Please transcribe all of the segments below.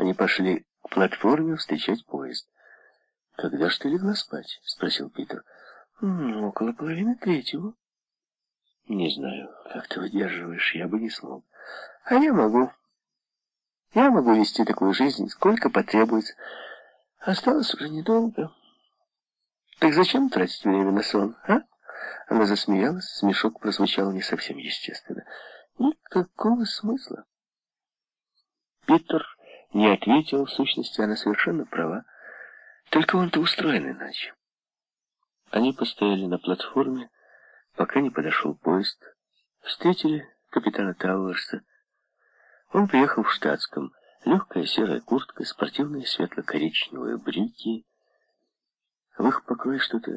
Они пошли к платформе встречать поезд. «Когда ж ты легла спать?» — спросил Питер. «Ну, около половины третьего». «Не знаю, как ты выдерживаешь, я бы не смог». «А я могу. Я могу вести такую жизнь, сколько потребуется. Осталось уже недолго. Так зачем тратить время на сон, а?» Она засмеялась, смешок прозвучал не совсем естественно. «Никакого смысла». Питер не ответил, в сущности, она совершенно права. Только он-то устроен иначе. Они постояли на платформе, пока не подошел поезд. Встретили капитана Тауэрса. Он приехал в штатском. Легкая серая куртка, спортивные светло-коричневые брюки. В их покрое что-то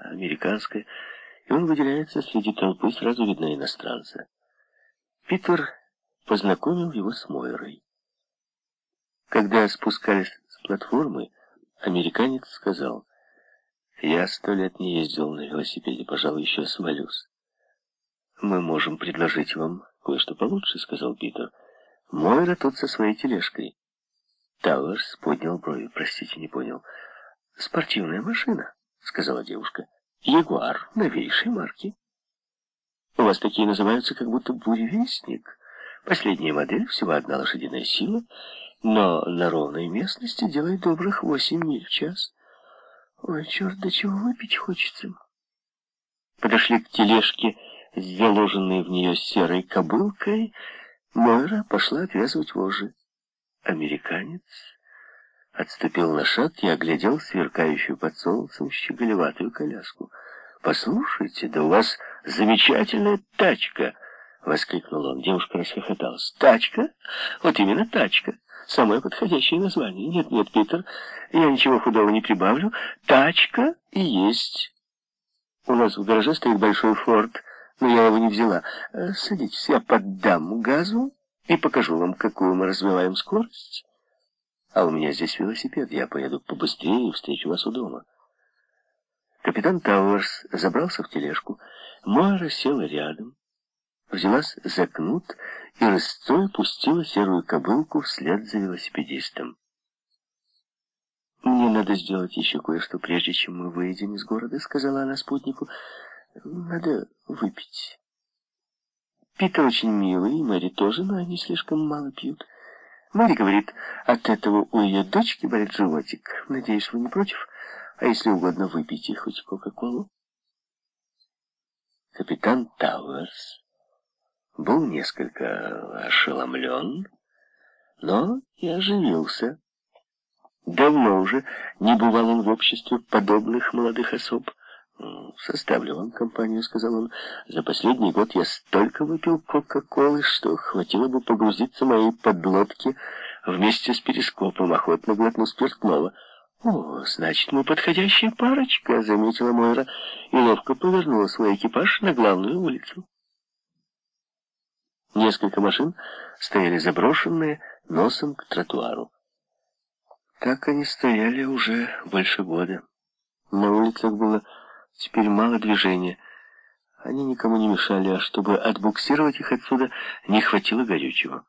американское, и он выделяется среди толпы, сразу видно иностранца. Питер познакомил его с Мойрой. Когда спускались с платформы, Американец сказал, «Я сто лет не ездил на велосипеде, пожалуй, еще свалюсь». «Мы можем предложить вам кое-что получше», — сказал Питер. «Мойра тут со своей тележкой». Тауэрс поднял брови. «Простите, не понял». «Спортивная машина», — сказала девушка. «Ягуар новейшей марки». «У вас такие называются, как будто буревестник. Последняя модель, всего одна лошадиная сила» но на ровной местности делает добрых восемь миль в час. Ой, черт, до чего выпить хочется. Подошли к тележке заложенной в нее серой кобылкой. Мойра пошла отвязывать вожжи. Американец отступил на шаг и оглядел сверкающую под солнцем щеголеватую коляску. «Послушайте, да у вас замечательная тачка!» — воскликнул он. Девушка расхохоталась. «Тачка? Вот именно тачка!» Самое подходящее название. Нет, нет, Питер, я ничего худого не прибавлю. Тачка и есть. У нас в гараже стоит большой форт, но я его не взяла. Э, садитесь, я поддам газу и покажу вам, какую мы развиваем скорость. А у меня здесь велосипед, я поеду побыстрее и встречу вас у дома. Капитан Тауэрс забрался в тележку. Мора села рядом взялась за кнут и рысцой пустила серую кобылку вслед за велосипедистом. «Мне надо сделать еще кое-что, прежде чем мы выйдем из города», — сказала она спутнику. «Надо выпить». Питер очень милый, Мэри тоже, но они слишком мало пьют. Мэри говорит, от этого у ее дочки болит животик. Надеюсь, вы не против? А если угодно, выпейте хоть Кока-Колу. Капитан Тауэрс был несколько ошеломлен, но и оживился. Давно уже не бывал он в обществе подобных молодых особ. «Составлю вам компанию», — сказал он. «За последний год я столько выпил Кока-Колы, что хватило бы погрузиться моей подлодке вместе с перископом, охотно глотну спиртного». «О, значит, мы подходящая парочка», — заметила Мойра и ловко повернула свой экипаж на главную улицу. Несколько машин стояли заброшенные, носом к тротуару. Так они стояли уже больше года. На улицах было теперь мало движения. Они никому не мешали, а чтобы отбуксировать их отсюда, не хватило горючего.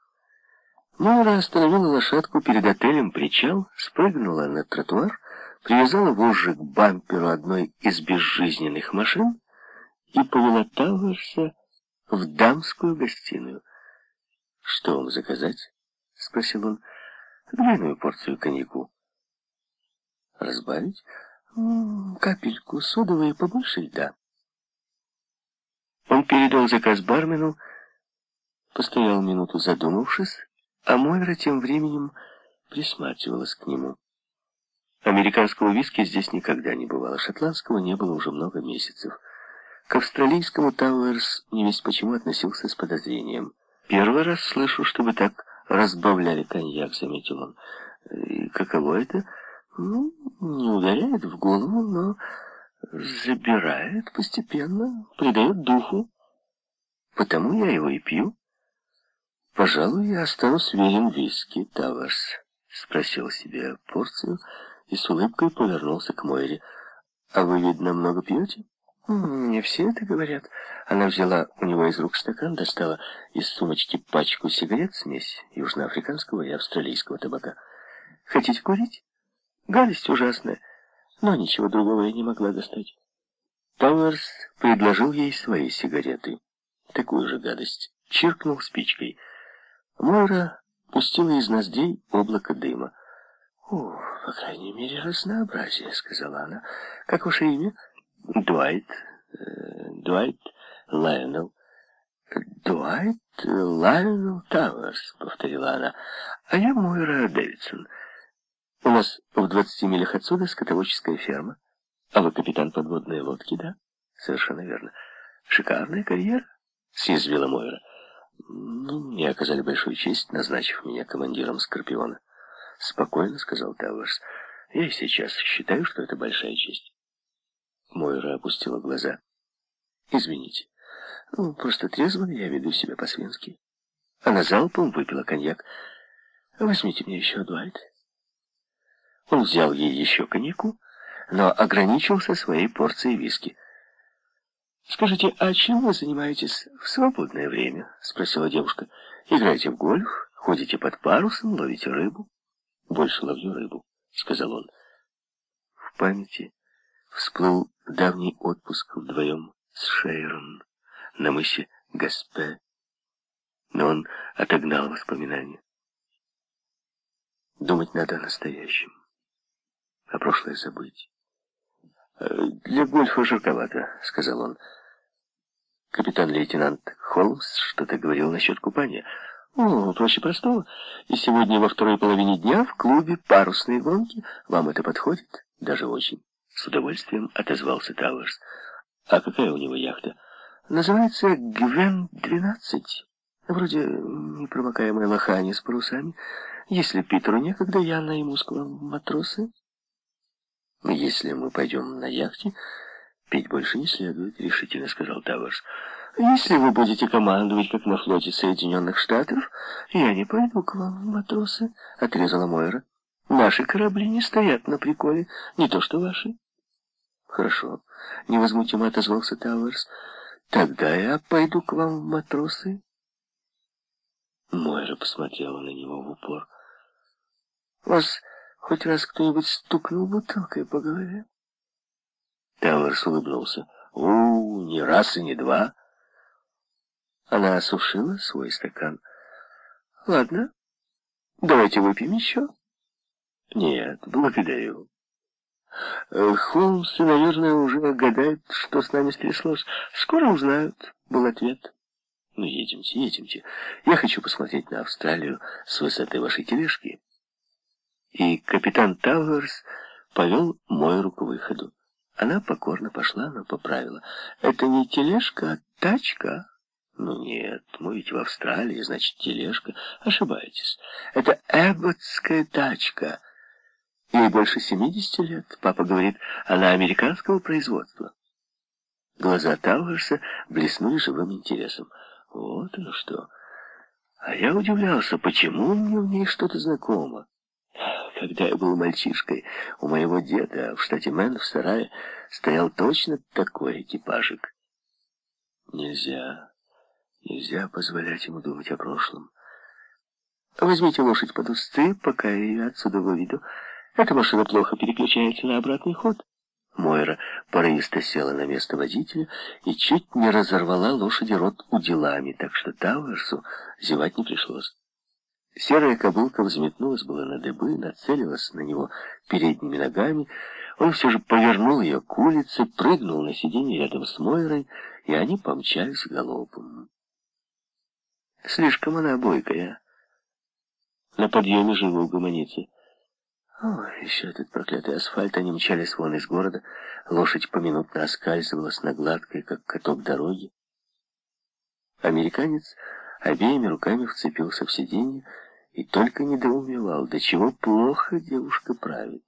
Мора остановила лошадку перед отелем «Причал», спрыгнула на тротуар, привязала вожжи к бамперу одной из безжизненных машин и повела Тауэрса в дамскую гостиную. «Что вам заказать?» — спросил он. «Двойную порцию коньяку». «Разбавить?» «Капельку содовой и побольше льда». Он передал заказ бармену, постоял минуту задумавшись, а Мойра тем временем присматривалась к нему. Американского виски здесь никогда не бывало, шотландского не было уже много месяцев. К австралийскому Тауэрс не весь почему относился с подозрением. «Первый раз слышу, чтобы так разбавляли коньяк», — заметил он. «И каково это?» «Ну, не ударяет в голову, но забирает постепенно, придает духу. Потому я его и пью». «Пожалуй, я останусь верен виски, Таварс», — спросил себе порцию и с улыбкой повернулся к Мойре. «А вы, видно, много пьете?» «Не все это говорят». Она взяла у него из рук стакан, достала из сумочки пачку сигарет, смесь южноафриканского и австралийского табака. Хотите курить? Гадость ужасная, но ничего другого я не могла достать. Пауэрс предложил ей свои сигареты. Такую же гадость. Чиркнул спичкой. Мойра пустила из ноздрей облако дыма. «О, по крайней мере, разнообразие», — сказала она. «Как ваше имя?» «Дуайт. Э, Дуайт Лайонелл». «Дуайт Лайонелл Тауэрс», — повторила она. «А я Мойра Дэвидсон. У нас в двадцати милях отсюда скотоводческая ферма. А вы капитан подводной лодки, да?» «Совершенно верно. Шикарная карьера», — съязвила Мойра. «Ну, мне оказали большую честь, назначив меня командиром «Скорпиона». Спокойно сказал Тауэрс. Я сейчас считаю, что это большая честь. Мойра опустила глаза. Извините. Ну, просто трезво я веду себя по-свински. Она залпом выпила коньяк. Возьмите мне еще, Дуайт. Он взял ей еще коньяку, но ограничился своей порцией виски. «Скажите, а чем вы занимаетесь в свободное время?» — спросила девушка. «Играете в гольф, ходите под парусом, ловите рыбу?» больше ловлю рыбу», — сказал он. В памяти всплыл давний отпуск вдвоем с Шейрон на мысе Гаспе, но он отогнал воспоминания. Думать надо о настоящем, а прошлое забыть. «Э, «Для гольфа жарковато», — сказал он. Капитан-лейтенант Холмс что-то говорил насчет купания — о, проще простого. И сегодня во второй половине дня в клубе парусные гонки. Вам это подходит? Даже очень. С удовольствием отозвался Тауэрс. А какая у него яхта? Называется Гвен-12. Вроде непромокаемая лохани с парусами. Если Питеру некогда, я найму с матросы. Если мы пойдем на яхте, пить больше не следует, решительно сказал Тауэрс. Если вы будете командовать, как на флоте Соединенных Штатов, я не пойду к вам в матросы, — отрезала Мойра. Наши корабли не стоят на приколе, не то что ваши. Хорошо, — невозмутимо отозвался Тауэрс. Тогда я пойду к вам в матросы. Мойра посмотрела на него в упор. Вас хоть раз кто-нибудь стукнул бутылкой по голове? Тауэрс улыбнулся. «У, не раз и не два». Она осушила свой стакан. «Ладно, давайте выпьем еще». «Нет, благодарю». Э, Холмс, наверное, уже гадает, что с нами стряслось. Скоро узнают, был ответ. Ну, едемте, едемте. Я хочу посмотреть на Австралию с высоты вашей тележки. И капитан Тауэрс повел Мойру к выходу. Она покорно пошла, но поправила. Это не тележка, а тачка. Ну нет, мы ведь в Австралии, значит, тележка. Ошибаетесь. Это эбботская тачка. Ей больше 70 лет. Папа говорит, она американского производства. Глаза Тауэрса блеснули живым интересом. Вот оно что. А я удивлялся, почему мне в ней что-то знакомо. Когда я был мальчишкой, у моего деда в штате Мэн в сарае стоял точно такой экипажик. Нельзя Нельзя позволять ему думать о прошлом. Возьмите лошадь под уздцы, пока я ее отсюда выведу. Эта машина плохо переключается на обратный ход. Мойра порывисто села на место водителя и чуть не разорвала лошади рот уделами, так что Тауэрсу зевать не пришлось. Серая кобылка взметнулась было на дыбы, нацелилась на него передними ногами. Он все же повернул ее к улице, прыгнул на сиденье рядом с Мойрой, и они помчались галопом. Слишком она бойкая. На подъеме живо угомонится. О, еще этот проклятый асфальт. Они мчались вон из города. Лошадь поминутно оскальзывалась на гладкой, как каток дороги. Американец обеими руками вцепился в сиденье и только недоумевал, до чего плохо девушка правит.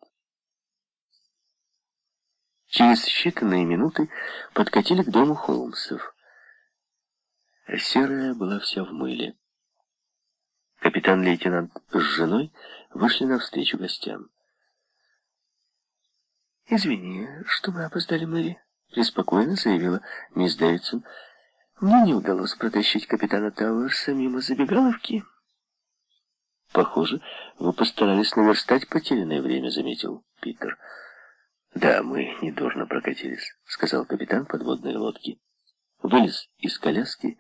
Через считанные минуты подкатили к дому Холмсов. Серая была вся в мыле. Капитан-лейтенант с женой вышли навстречу гостям. «Извини, что мы опоздали, Мэри», — преспокойно заявила мисс Дэвидсон. «Мне не удалось протащить капитана Тауэрса мимо забегаловки». Похоже, вы постарались наверстать потерянное время, заметил Питер. Да, мы недурно прокатились, сказал капитан подводной лодки. Вылез из коляски